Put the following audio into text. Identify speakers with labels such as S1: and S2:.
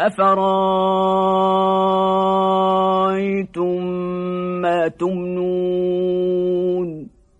S1: أفرأيتم ما تمنون